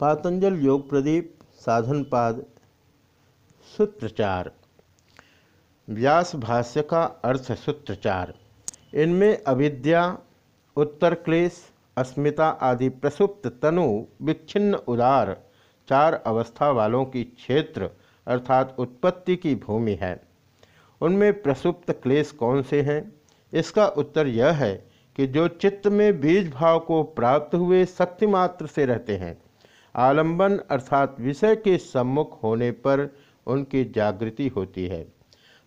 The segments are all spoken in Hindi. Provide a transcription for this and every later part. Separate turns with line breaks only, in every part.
पातंजल योग प्रदीप साधनपाद सूत्रचार। व्यास भाष्य का अर्थ सूत्रचार। इनमें अविद्या उत्तर क्लेश अस्मिता आदि प्रसुप्त तनु, विच्छिन्न उदार, चार अवस्था वालों की क्षेत्र अर्थात उत्पत्ति की भूमि है। उनमें प्रसुप्त क्लेश कौन से हैं? इसका उत्तर यह है कि जो चित्त में बीज भाव को प्राप्त हुए शक्ति मात्र से रहते हैं। आलंबन अर्थात विषय के सम्मुख होने पर उनकी जागृति होती है।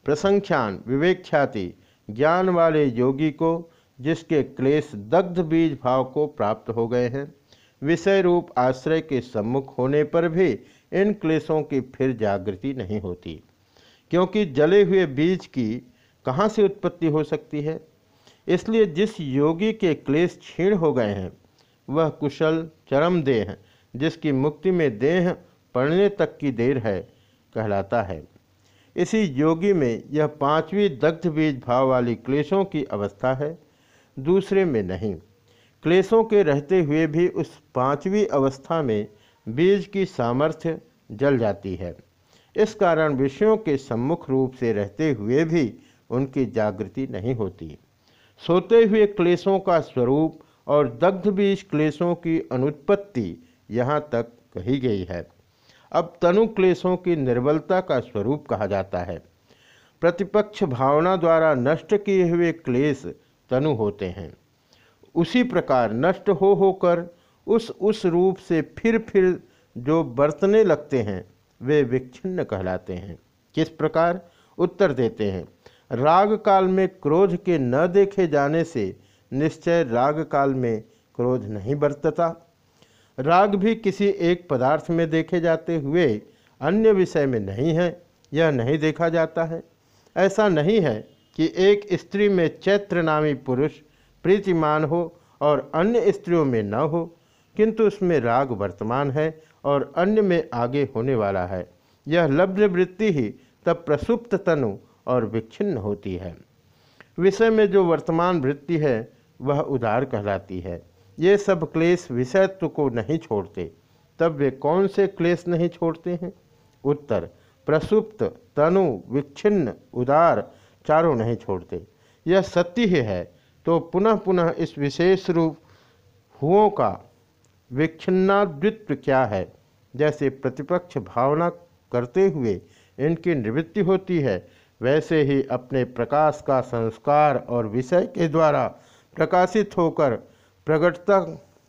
प्रसंख्यान विवेख्याति ज्ञान वाले योगी को, जिसके क्लेश दग्ध बीज भाव को प्राप्त हो गए हैं, विषय रूप आश्रय के सम्मुख होने पर भी इन क्लेशों की फिर जागृति नहीं होती। क्योंकि जले हुए बीज की कहाँ से उत्पत्ति हो सकती है? इसलिए जिस योगी के क्लेश क्षीण हो गए हैं, वह कुशल, चरम देह जिसकी मुक्ति में देह पड़ने तक की देर है, कहलाता है। इसी योगी में यह पांचवी दग्ध बीज भाव वाली क्लेशों की अवस्था है, दूसरे में नहीं। क्लेशों के रहते हुए भी उस पांचवी अवस्था में बीज की सामर्थ्य जल जाती है। इस कारण विषयों के सम्मुख रूप से रहते हुए भी उनकी जागृति नहीं होती। सोते हुए क्लेशों का स्वरूप और दग्ध बीज क्लेशों की अनुत्पत्ति यहाँ तक कही गई है। अब तनु क्लेशों की निर्बलता का स्वरूप कहा जाता है। प्रतिपक्ष भावना द्वारा नष्ट किए हुए क्लेश तनु होते हैं। उसी प्रकार नष्ट हो होकर उस उस रूप से फिर फिर जो बरतने लगते हैं, वे विच्छिन्न कहलाते हैं। किस प्रकार? उत्तर देते हैं। राग काल में क्रोध के न देखे जाने से निश्चय राग काल में क्रोध नहीं बरतता। राग भी किसी एक पदार्थ में देखे जाते हुए अन्य विषय में नहीं है, यह नहीं देखा जाता है। ऐसा नहीं है कि एक स्त्री में चैत्र नामी पुरुष प्रीतिमान हो और अन्य स्त्रियों में न हो, किंतु उसमें राग वर्तमान है और अन्य में आगे होने वाला है। यह लब्ध वृत्ति ही तब प्रसुप्त तनु और विच्छिन्न होती है। विषय में जो वर्तमान वृत्ति है, वह उदार कहलाती है। ये सब क्लेश विषयत्व को नहीं छोड़ते। तब वे कौन से क्लेश नहीं छोड़ते हैं? उत्तर, प्रसुप्त, तनु, विच्छिन्न, उदार, चारों नहीं छोड़ते। यह सत्य ही है। तो पुनः पुनः इस विशेष रूप हुओं का विच्छिन्नाद्वित्व क्या है? जैसे प्रतिपक्ष भावना करते हुए इनकी निवृत्ति होती है, वैसे ही अपने प्रकाश का संस्कार और विषय के द्वारा प्रकाशित होकर प्रकटता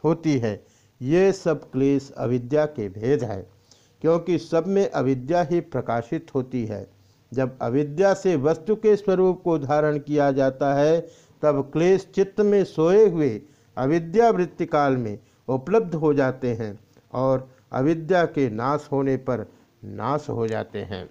होती है। ये सब क्लेश अविद्या के भेद है, क्योंकि सब में अविद्या ही प्रकाशित होती है। जब अविद्या से वस्तु के स्वरूप को धारण किया जाता है, तब क्लेश चित्त में सोए हुए अविद्या वृत्ति काल में उपलब्ध हो जाते हैं और अविद्या के नाश होने पर नाश हो जाते हैं।